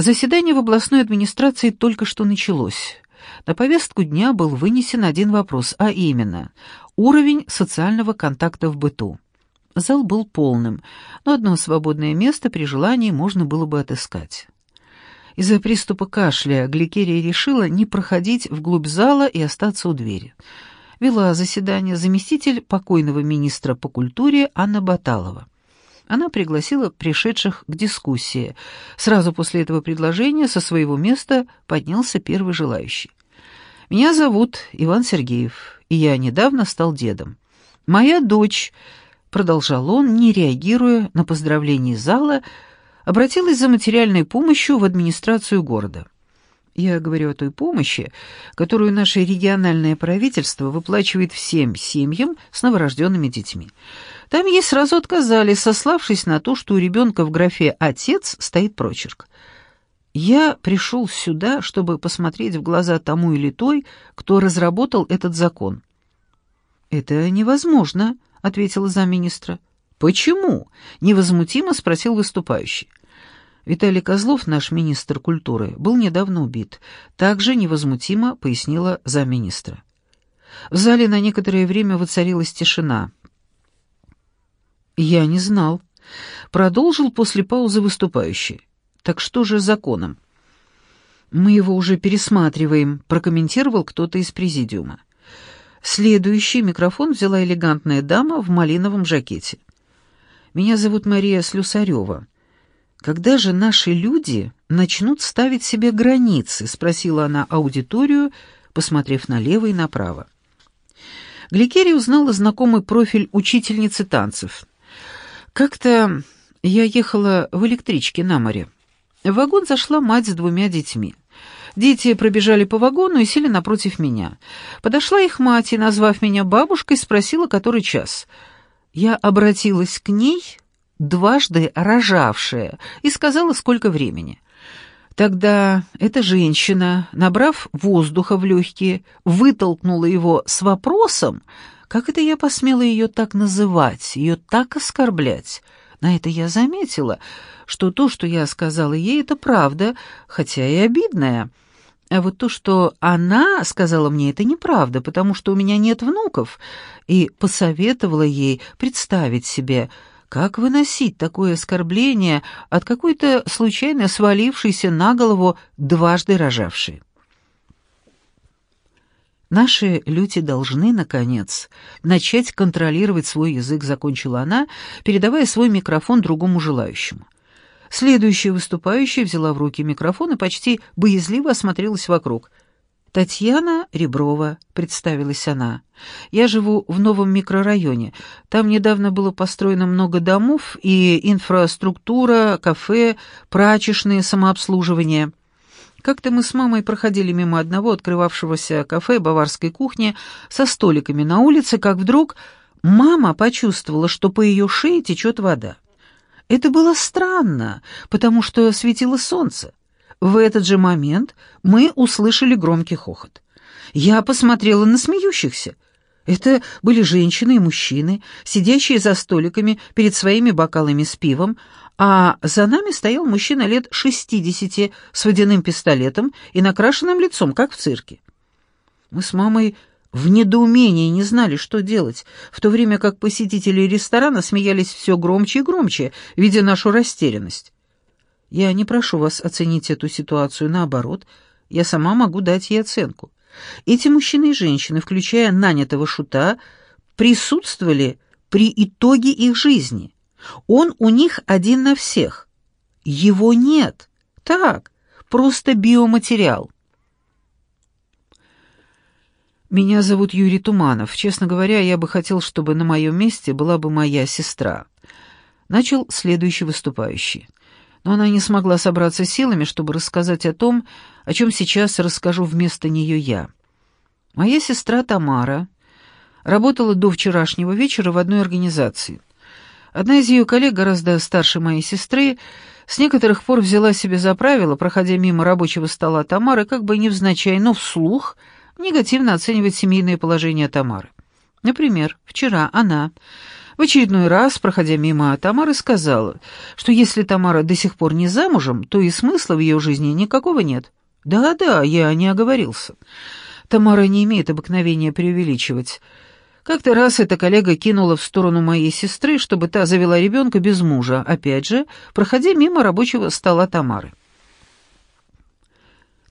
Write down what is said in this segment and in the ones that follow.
Заседание в областной администрации только что началось. На повестку дня был вынесен один вопрос, а именно уровень социального контакта в быту. Зал был полным, но одно свободное место при желании можно было бы отыскать. Из-за приступа кашля Гликерия решила не проходить вглубь зала и остаться у двери. Вела заседание заместитель покойного министра по культуре Анна Баталова. Она пригласила пришедших к дискуссии. Сразу после этого предложения со своего места поднялся первый желающий. «Меня зовут Иван Сергеев, и я недавно стал дедом. Моя дочь продолжал он, не реагируя на поздравления зала, обратилась за материальной помощью в администрацию города. Я говорю о той помощи, которую наше региональное правительство выплачивает всем семьям с новорожденными детьми. Там ей сразу отказали, сославшись на то, что у ребенка в графе «отец» стоит прочерк. Я пришел сюда, чтобы посмотреть в глаза тому или той, кто разработал этот закон. «Это невозможно», — ответила замминистра. «Почему?» — невозмутимо спросил выступающий. Виталий Козлов, наш министр культуры, был недавно убит. Также невозмутимо пояснила замминистра. В зале на некоторое время воцарилась тишина. «Я не знал», — продолжил после паузы выступающий. «Так что же законом?» «Мы его уже пересматриваем», — прокомментировал кто-то из президиума. Следующий микрофон взяла элегантная дама в малиновом жакете. «Меня зовут Мария Слюсарева. Когда же наши люди начнут ставить себе границы?» — спросила она аудиторию, посмотрев налево и направо. Гликерия узнала знакомый профиль учительницы танцев. «Как-то я ехала в электричке на море. В вагон зашла мать с двумя детьми. Дети пробежали по вагону и сели напротив меня. Подошла их мать и, назвав меня бабушкой, спросила, который час. Я обратилась к ней, дважды рожавшая, и сказала, сколько времени. Тогда эта женщина, набрав воздуха в легкие, вытолкнула его с вопросом, как это я посмела ее так называть, ее так оскорблять. На это я заметила, что то, что я сказала ей, это правда, хотя и обидная. А вот то, что она сказала мне, это неправда, потому что у меня нет внуков, и посоветовала ей представить себе, как выносить такое оскорбление от какой-то случайно свалившейся на голову дважды рожавшей. Наши люди должны, наконец, начать контролировать свой язык, закончила она, передавая свой микрофон другому желающему. Следующая выступающая взяла в руки микрофон и почти боязливо осмотрелась вокруг. «Татьяна Реброва», — представилась она. «Я живу в новом микрорайоне. Там недавно было построено много домов и инфраструктура, кафе, прачечные, самообслуживание». Как-то мы с мамой проходили мимо одного открывавшегося кафе баварской кухни со столиками на улице, как вдруг мама почувствовала, что по ее шее течет вода. Это было странно, потому что светило солнце. В этот же момент мы услышали громкий хохот. Я посмотрела на смеющихся. Это были женщины и мужчины, сидящие за столиками перед своими бокалами с пивом, а за нами стоял мужчина лет шестидесяти с водяным пистолетом и накрашенным лицом, как в цирке. Мы с мамой в недоумении не знали, что делать, в то время как посетители ресторана смеялись все громче и громче, видя нашу растерянность. Я не прошу вас оценить эту ситуацию, наоборот, я сама могу дать ей оценку. Эти мужчины и женщины, включая нанятого шута, присутствовали при итоге их жизни. Он у них один на всех. Его нет. Так, просто биоматериал. «Меня зовут Юрий Туманов. Честно говоря, я бы хотел, чтобы на моем месте была бы моя сестра». Начал следующий выступающий. Но она не смогла собраться силами, чтобы рассказать о том, о чем сейчас расскажу вместо нее я. Моя сестра Тамара работала до вчерашнего вечера в одной организации. Одна из ее коллег, гораздо старше моей сестры, с некоторых пор взяла себе за правило, проходя мимо рабочего стола Тамары, как бы невзначай, но вслух — негативно оценивать семейное положение Тамары. Например, вчера она, В очередной раз, проходя мимо Тамары, сказала, что если Тамара до сих пор не замужем, то и смысла в ее жизни никакого нет. Да-да, я не оговорился. Тамара не имеет обыкновения преувеличивать. Как-то раз эта коллега кинула в сторону моей сестры, чтобы та завела ребенка без мужа, опять же, проходя мимо рабочего стола Тамары.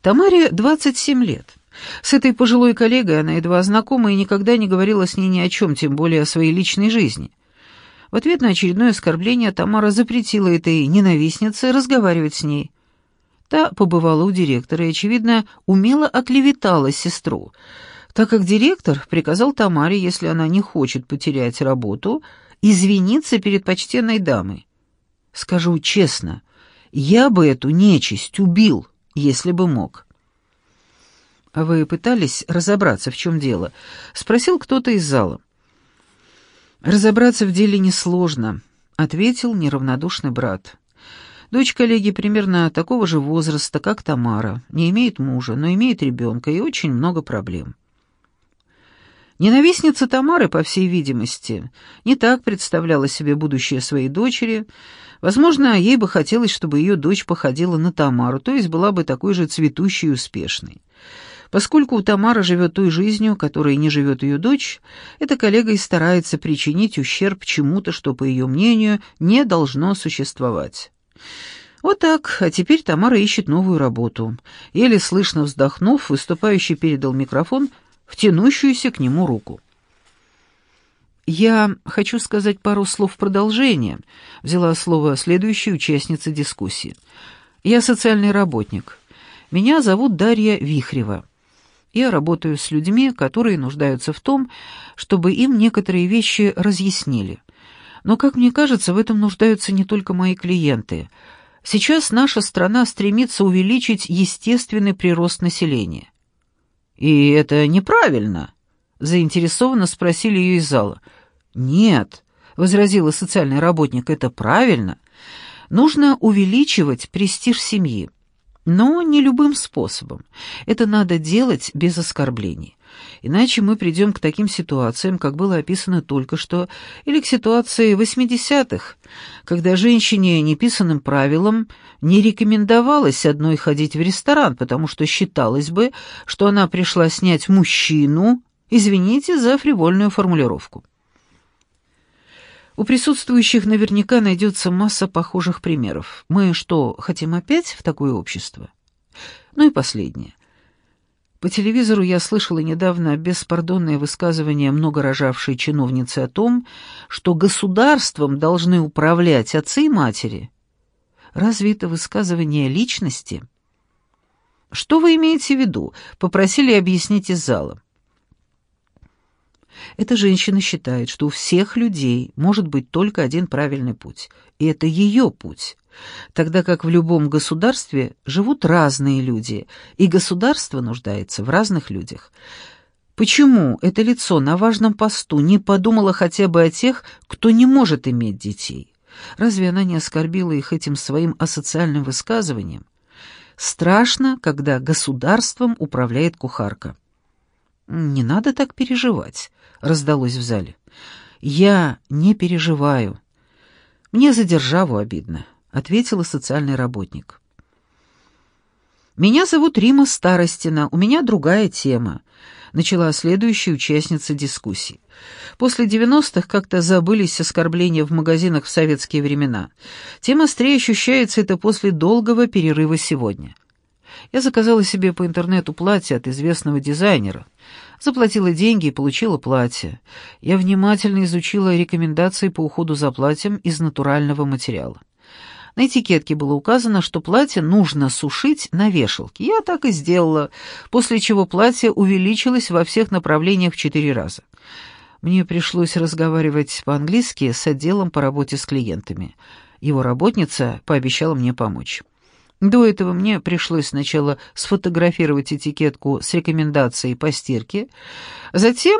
Тамаре 27 лет. С этой пожилой коллегой она едва знакома и никогда не говорила с ней ни о чем, тем более о своей личной жизни. В ответ на очередное оскорбление Тамара запретила этой ненавистнице разговаривать с ней. Та побывала у директора и, очевидно, умело оклеветала сестру, так как директор приказал Тамаре, если она не хочет потерять работу, извиниться перед почтенной дамой. Скажу честно, я бы эту нечисть убил, если бы мог. «А вы пытались разобраться, в чем дело?» — спросил кто-то из зала. «Разобраться в деле несложно», — ответил неравнодушный брат. Дочь коллеги примерно такого же возраста, как Тамара, не имеет мужа, но имеет ребенка и очень много проблем. Ненавистница Тамары, по всей видимости, не так представляла себе будущее своей дочери. Возможно, ей бы хотелось, чтобы ее дочь походила на Тамару, то есть была бы такой же цветущей и успешной. Поскольку у Тамары живет той жизнью, которой не живет ее дочь, эта коллега и старается причинить ущерб чему-то, что, по ее мнению, не должно существовать. Вот так, а теперь Тамара ищет новую работу. Еле слышно вздохнув, выступающий передал микрофон в тянущуюся к нему руку. «Я хочу сказать пару слов в продолжение», — взяла слово следующая участница дискуссии. «Я социальный работник. Меня зовут Дарья Вихрева. Я работаю с людьми, которые нуждаются в том, чтобы им некоторые вещи разъяснили. Но, как мне кажется, в этом нуждаются не только мои клиенты. Сейчас наша страна стремится увеличить естественный прирост населения. «И это неправильно?» — заинтересованно спросили ее из зала. «Нет», — возразила социальный работник, — «это правильно. Нужно увеличивать престиж семьи. Но не любым способом. Это надо делать без оскорблений. Иначе мы придем к таким ситуациям, как было описано только что, или к ситуации 80-х, когда женщине неписанным правилам не рекомендовалось одной ходить в ресторан, потому что считалось бы, что она пришла снять мужчину, извините за фривольную формулировку. У присутствующих наверняка найдется масса похожих примеров. Мы что, хотим опять в такое общество? Ну и последнее. По телевизору я слышала недавно беспардонное высказывание многорожавшей чиновницы о том, что государством должны управлять отцы и матери. Разве это высказывание личности? Что вы имеете в виду? Попросили объяснить из зала. Эта женщина считает, что у всех людей может быть только один правильный путь, и это ее путь, тогда как в любом государстве живут разные люди, и государство нуждается в разных людях. Почему это лицо на важном посту не подумало хотя бы о тех, кто не может иметь детей? Разве она не оскорбила их этим своим асоциальным высказыванием? Страшно, когда государством управляет кухарка. «Не надо так переживать», — раздалось в зале. «Я не переживаю. Мне за державу обидно», — ответила социальный работник. «Меня зовут Рима Старостина, у меня другая тема», — начала следующая участница дискуссии. После девяностых как-то забылись оскорбления в магазинах в советские времена. Тем острее ощущается это после долгого перерыва сегодня. Я заказала себе по интернету платье от известного дизайнера. Заплатила деньги и получила платье. Я внимательно изучила рекомендации по уходу за платьем из натурального материала. На этикетке было указано, что платье нужно сушить на вешалке. Я так и сделала, после чего платье увеличилось во всех направлениях в четыре раза. Мне пришлось разговаривать по-английски с отделом по работе с клиентами. Его работница пообещала мне помочь. До этого мне пришлось сначала сфотографировать этикетку с рекомендацией по стирке, затем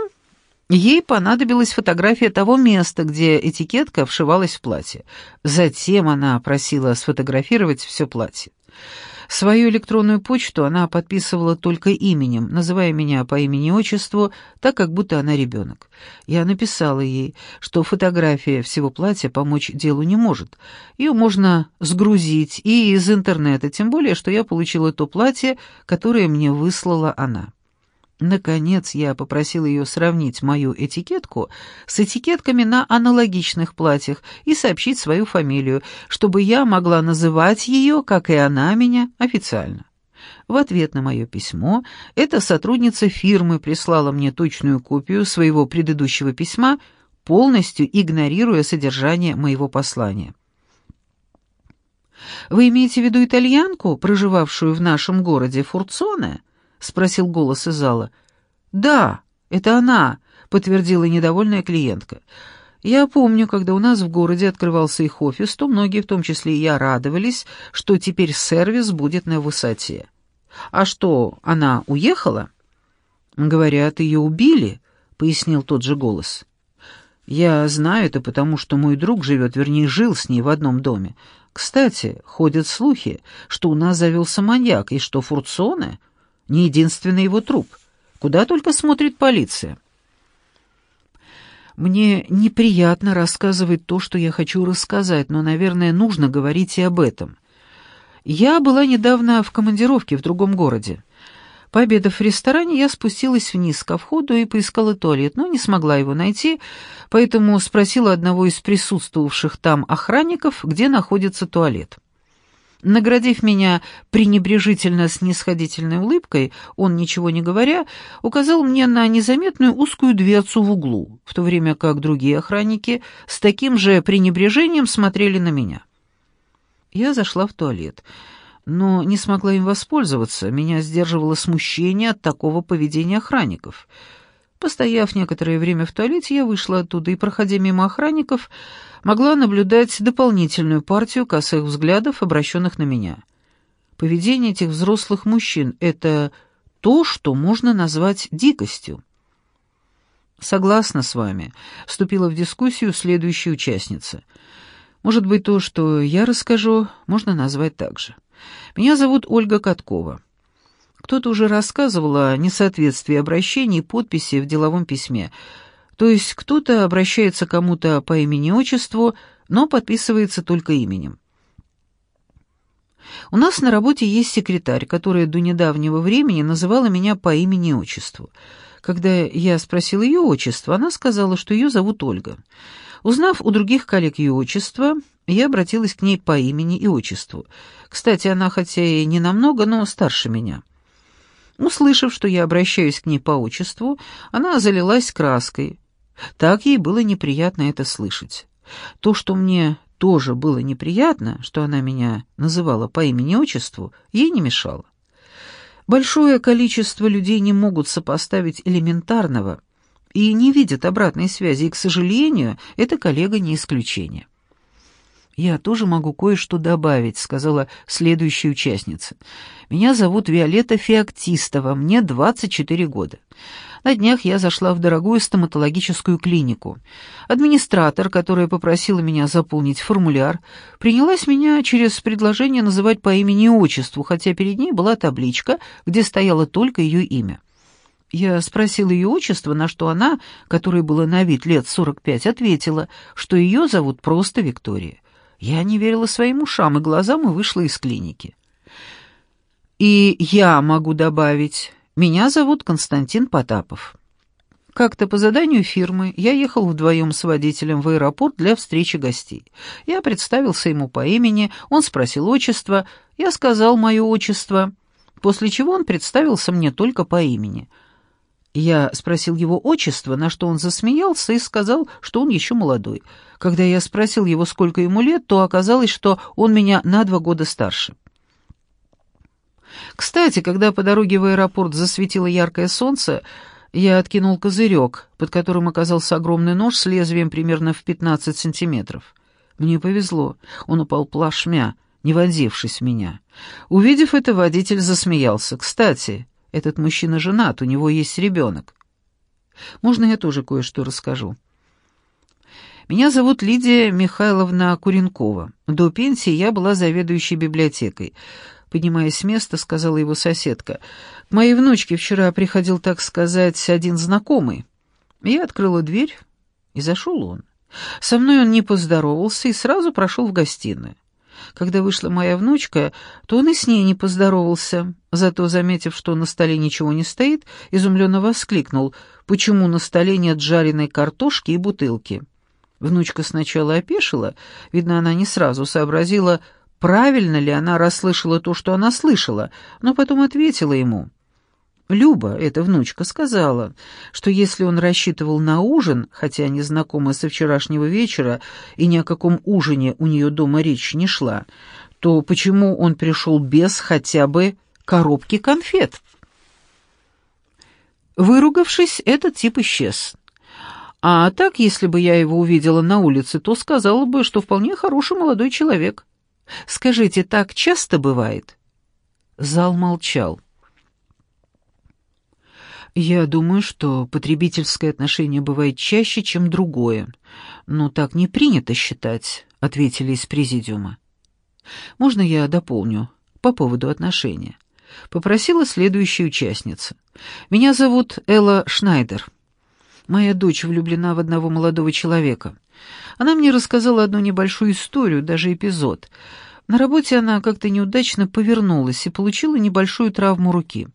ей понадобилась фотография того места, где этикетка вшивалась в платье. Затем она просила сфотографировать все платье. Свою электронную почту она подписывала только именем, называя меня по имени-отчеству, так как будто она ребенок. Я написала ей, что фотография всего платья помочь делу не может. Ее можно сгрузить и из интернета, тем более, что я получила то платье, которое мне выслала она. Наконец я попросил ее сравнить мою этикетку с этикетками на аналогичных платьях и сообщить свою фамилию, чтобы я могла называть ее, как и она меня, официально. В ответ на мое письмо эта сотрудница фирмы прислала мне точную копию своего предыдущего письма, полностью игнорируя содержание моего послания. «Вы имеете в виду итальянку, проживавшую в нашем городе Фурцоне?» — спросил голос из зала. «Да, это она», — подтвердила недовольная клиентка. «Я помню, когда у нас в городе открывался их офис, то многие, в том числе и я, радовались, что теперь сервис будет на высоте. А что, она уехала?» «Говорят, ее убили», — пояснил тот же голос. «Я знаю это, потому что мой друг живет, вернее, жил с ней в одном доме. Кстати, ходят слухи, что у нас завелся маньяк, и что Фурцоне не единственный его труп. Куда только смотрит полиция. Мне неприятно рассказывать то, что я хочу рассказать, но, наверное, нужно говорить и об этом. Я была недавно в командировке в другом городе. Пообедав в ресторане, я спустилась вниз ко входу и поискала туалет, но не смогла его найти, поэтому спросила одного из присутствовавших там охранников, где находится туалет. Наградив меня пренебрежительно снисходительной улыбкой, он, ничего не говоря, указал мне на незаметную узкую дверцу в углу, в то время как другие охранники с таким же пренебрежением смотрели на меня. Я зашла в туалет, но не смогла им воспользоваться, меня сдерживало смущение от такого поведения охранников — Постояв некоторое время в туалете, я вышла оттуда и, проходя мимо охранников, могла наблюдать дополнительную партию косых взглядов, обращенных на меня. Поведение этих взрослых мужчин — это то, что можно назвать дикостью. «Согласна с вами», — вступила в дискуссию следующая участница. «Может быть, то, что я расскажу, можно назвать так же. Меня зовут Ольга Каткова». Кто-то уже рассказывал о несоответствии обращений и подписи в деловом письме. То есть кто-то обращается кому-то по имени-отчеству, но подписывается только именем. У нас на работе есть секретарь, которая до недавнего времени называла меня по имени и отчеству. Когда я спросил ее отчество, она сказала, что ее зовут Ольга. Узнав у других коллег ее отчество, я обратилась к ней по имени и отчеству. Кстати, она хотя и не намного, но старше меня. Услышав, что я обращаюсь к ней по отчеству, она залилась краской. Так ей было неприятно это слышать. То, что мне тоже было неприятно, что она меня называла по имени-отчеству, ей не мешало. Большое количество людей не могут сопоставить элементарного и не видят обратной связи, и, к сожалению, эта коллега не исключение. «Я тоже могу кое-что добавить», — сказала следующая участница. «Меня зовут Виолетта Феоктистова, мне 24 года. На днях я зашла в дорогую стоматологическую клинику. Администратор, которая попросила меня заполнить формуляр, принялась меня через предложение называть по имени и отчеству, хотя перед ней была табличка, где стояло только ее имя. Я спросила ее отчество, на что она, которой было на вид лет 45, ответила, что ее зовут просто Виктория. Я не верила своим ушам и глазам и вышла из клиники. И я могу добавить, меня зовут Константин Потапов. Как-то по заданию фирмы я ехал вдвоем с водителем в аэропорт для встречи гостей. Я представился ему по имени, он спросил отчество, я сказал мое отчество, после чего он представился мне только по имени — я спросил его отчество, на что он засмеялся и сказал, что он еще молодой. Когда я спросил его, сколько ему лет, то оказалось, что он меня на два года старше. Кстати, когда по дороге в аэропорт засветило яркое солнце, я откинул козырек, под которым оказался огромный нож с лезвием примерно в 15 сантиметров. Мне повезло, он упал плашмя, не вонзившись в меня. Увидев это, водитель засмеялся. «Кстати, этот мужчина женат, у него есть ребенок. Можно я тоже кое-что расскажу? Меня зовут Лидия Михайловна Куренкова. До пенсии я была заведующей библиотекой. поднимаясь с места, сказала его соседка. «К моей внучке вчера приходил, так сказать, один знакомый». Я открыла дверь, и зашел он. Со мной он не поздоровался и сразу прошел в гостиную. Когда вышла моя внучка, то он и с ней не поздоровался. Зато, заметив, что на столе ничего не стоит, изумленно воскликнул, почему на столе нет жареной картошки и бутылки. Внучка сначала опешила, видно, она не сразу сообразила, правильно ли она расслышала то, что она слышала, но потом ответила ему. Люба, эта внучка, сказала, что если он рассчитывал на ужин, хотя не знакома со вчерашнего вечера и ни о каком ужине у нее дома речь не шла, то почему он пришел без хотя бы коробки конфет? Выругавшись, этот тип исчез. А так, если бы я его увидела на улице, то сказала бы, что вполне хороший молодой человек. Скажите, так часто бывает?» Зал молчал. Я думаю, что потребительское отношение бывает чаще, чем другое. Но так не принято считать, ответили из президиума. Можно я дополню по поводу отношения? Попросила следующая участница. Меня зовут Элла Шнайдер. Моя дочь влюблена в одного молодого человека. Она мне рассказала одну небольшую историю, даже эпизод. На работе она как-то неудачно повернулась и получила небольшую травму руки.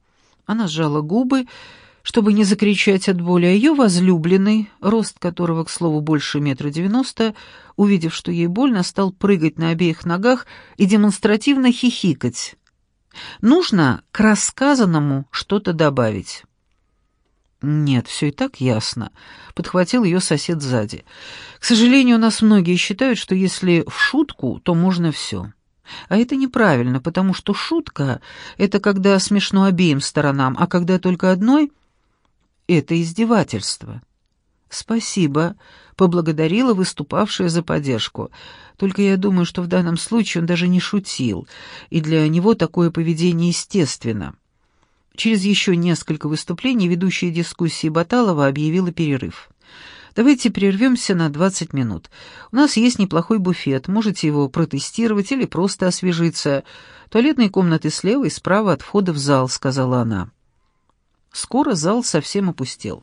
Она сжала губы чтобы не закричать от боли, а ее возлюбленный, рост которого, к слову, больше метра девяносто, увидев, что ей больно, стал прыгать на обеих ногах и демонстративно хихикать. Нужно к рассказанному что-то добавить. «Нет, все и так ясно», — подхватил ее сосед сзади. «К сожалению, у нас многие считают, что если в шутку, то можно все». А это неправильно, потому что шутка — это когда смешно обеим сторонам, а когда только одной — это издевательство. Спасибо, поблагодарила выступавшая за поддержку. Только я думаю, что в данном случае он даже не шутил, и для него такое поведение естественно. Через еще несколько выступлений ведущая дискуссии Баталова объявила перерыв. Давайте прервемся на 20 минут. У нас есть неплохой буфет, можете его протестировать или просто освежиться. Туалетные комнаты слева и справа от входа в зал», — сказала она. Скоро зал совсем опустел.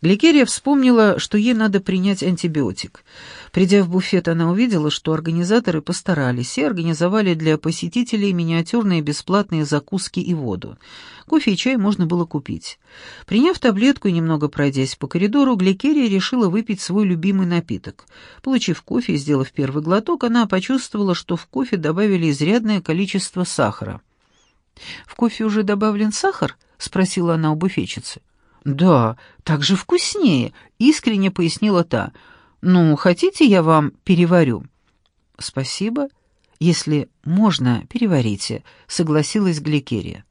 Гликерия вспомнила, что ей надо принять антибиотик. Придя в буфет, она увидела, что организаторы постарались и организовали для посетителей миниатюрные бесплатные закуски и воду. Кофе и чай можно было купить. Приняв таблетку и немного пройдясь по коридору, Гликерия решила выпить свой любимый напиток. Получив кофе и сделав первый глоток, она почувствовала, что в кофе добавили изрядное количество сахара. «В кофе уже добавлен сахар?» — спросила она у буфетчицы. «Да, так же вкуснее», — искренне пояснила та. «Ну, хотите, я вам переварю?» «Спасибо. Если можно, переварите», — согласилась Гликерия.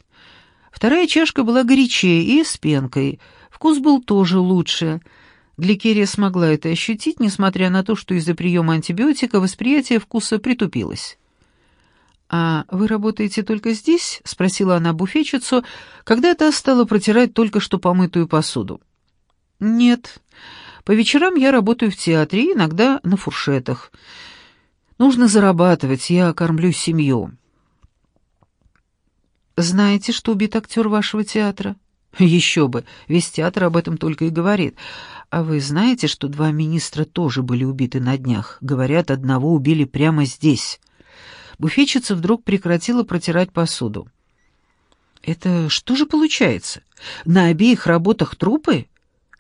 Вторая чашка была горячее и с пенкой. Вкус был тоже лучше. Гликерия смогла это ощутить, несмотря на то, что из-за приема антибиотика восприятие вкуса притупилось. «А вы работаете только здесь?» — спросила она буфетчицу, когда та стала протирать только что помытую посуду. «Нет. По вечерам я работаю в театре, иногда на фуршетах. Нужно зарабатывать, я кормлю семью». «Знаете, что убит актер вашего театра?» «Еще бы, весь театр об этом только и говорит. А вы знаете, что два министра тоже были убиты на днях? Говорят, одного убили прямо здесь». Буфетчица вдруг прекратила протирать посуду. «Это что же получается? На обеих работах трупы?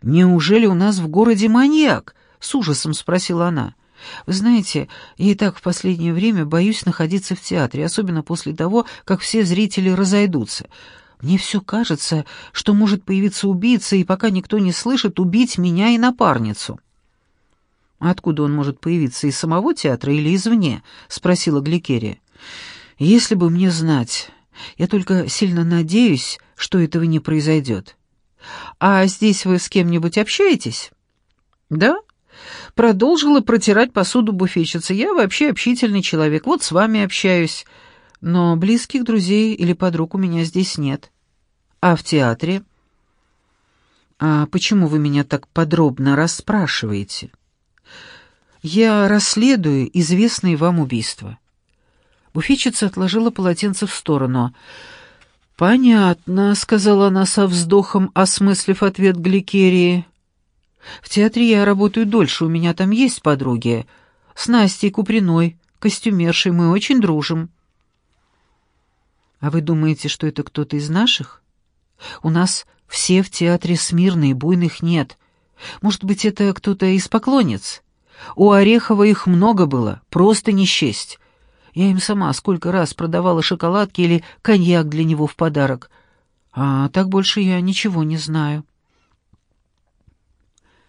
Неужели у нас в городе маньяк?» — с ужасом спросила она. «Вы знаете, я и так в последнее время боюсь находиться в театре, особенно после того, как все зрители разойдутся. Мне все кажется, что может появиться убийца, и пока никто не слышит, убить меня и напарницу». «Откуда он может появиться, из самого театра или извне?» — спросила Гликерия. «Если бы мне знать. Я только сильно надеюсь, что этого не произойдет. А здесь вы с кем-нибудь общаетесь?» «Да?» Продолжила протирать посуду буфетчица. «Я вообще общительный человек, вот с вами общаюсь. Но близких друзей или подруг у меня здесь нет. А в театре?» «А почему вы меня так подробно расспрашиваете?» Я расследую известные вам убийства. Буфетчица отложила полотенце в сторону. «Понятно», — сказала она со вздохом, осмыслив ответ Гликерии. «В театре я работаю дольше, у меня там есть подруги. С Настей Куприной, костюмершей, мы очень дружим». «А вы думаете, что это кто-то из наших? У нас все в театре смирные, буйных нет. Может быть, это кто-то из поклонниц? У Орехова их много было, просто не счесть. Я им сама сколько раз продавала шоколадки или коньяк для него в подарок. А так больше я ничего не знаю».